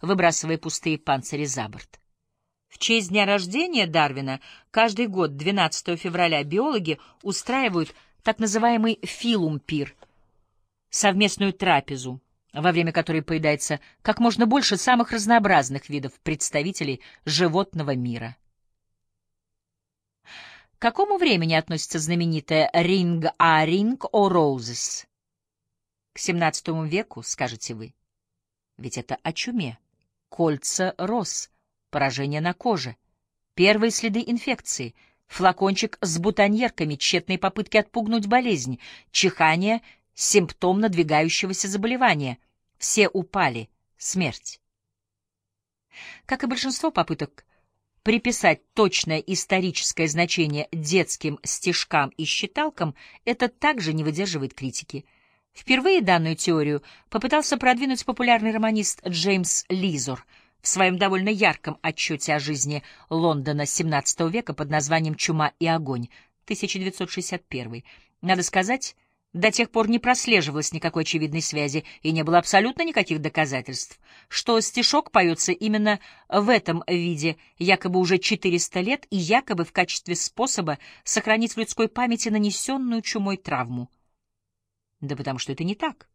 выбрасывая пустые панцири за борт. В честь дня рождения Дарвина каждый год 12 февраля биологи устраивают так называемый филум-пир — совместную трапезу, во время которой поедается как можно больше самых разнообразных видов представителей животного мира. К какому времени относится знаменитая «Ring a Ring o' Roses»? К XVII веку, скажете вы. Ведь это о чуме. Кольца роз, поражение на коже, первые следы инфекции, флакончик с бутоньерками, тщетные попытки отпугнуть болезнь, чихание, симптом надвигающегося заболевания. Все упали. Смерть. Как и большинство попыток приписать точное историческое значение детским стишкам и считалкам, это также не выдерживает критики. Впервые данную теорию попытался продвинуть популярный романист Джеймс Лизор в своем довольно ярком отчете о жизни Лондона XVII века под названием «Чума и огонь» 1961. Надо сказать, до тех пор не прослеживалось никакой очевидной связи и не было абсолютно никаких доказательств, что стишок поется именно в этом виде, якобы уже 400 лет и якобы в качестве способа сохранить в людской памяти нанесенную чумой травму. Да потому что это не так.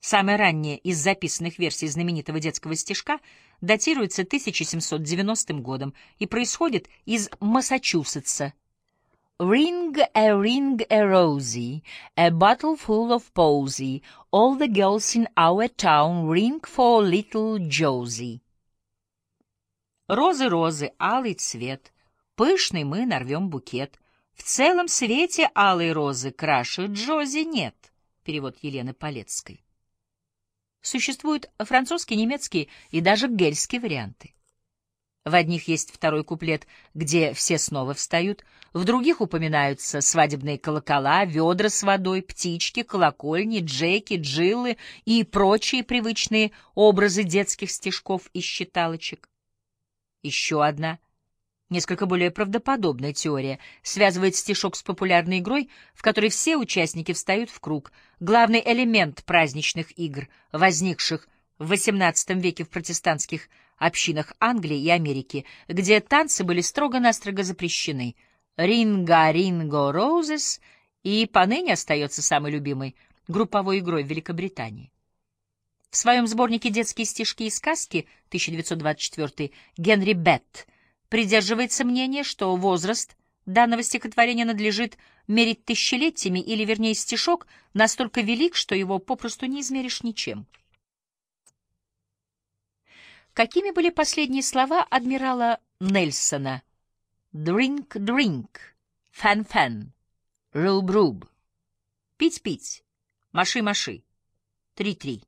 Самая ранняя из записанных версий знаменитого детского стишка датируется 1790 годом и происходит из Массачусетса, Ring a ring a rosy, a bottle full of posy, all the girls in our town ring for little Josie. Розы, розы, алый цвет, пышный мы нарвем букет. В целом свете алой розы краше Джози нет. Перевод Елены Полецкой. Существуют французские, немецкие и даже гельские варианты. В одних есть второй куплет, где все снова встают, в других упоминаются свадебные колокола, ведра с водой, птички, колокольни, джеки, джилы и прочие привычные образы детских стишков и считалочек. Еще одна, несколько более правдоподобная теория связывает стишок с популярной игрой, в которой все участники встают в круг, главный элемент праздничных игр, возникших в XVIII веке в протестантских общинах Англии и Америки, где танцы были строго-настрого запрещены. «Ринга Ринго Роузес» и поныне остается самой любимой групповой игрой в Великобритании. В своем сборнике «Детские стишки и сказки» 1924 Генри Бетт придерживается мнения, что возраст данного стихотворения надлежит мерить тысячелетиями, или, вернее, стишок настолько велик, что его попросту не измеришь ничем. Какими были последние слова адмирала Нельсона? «Drink, drink, fan-fan, rub-rub». Пить-пить, маши-маши, три-три.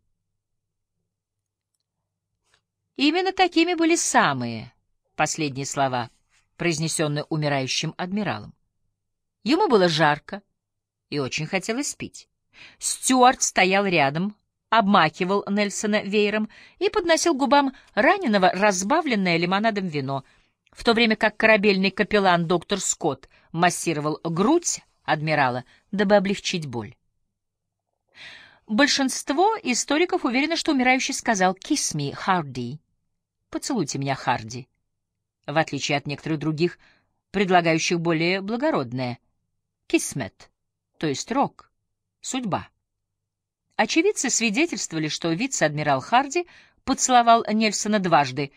Именно такими были самые последние слова, произнесенные умирающим адмиралом. Ему было жарко и очень хотелось пить. Стюарт стоял рядом, обмакивал Нельсона веером и подносил губам раненого разбавленное лимонадом вино, в то время как корабельный капеллан доктор Скотт массировал грудь адмирала, дабы облегчить боль. Большинство историков уверены, что умирающий сказал «Kiss me, Hardy» — «Поцелуйте меня, Харди», в отличие от некоторых других, предлагающих более благородное «Кисмет», то есть рок, судьба. Очевидцы свидетельствовали, что вице-адмирал Харди поцеловал Нельсона дважды,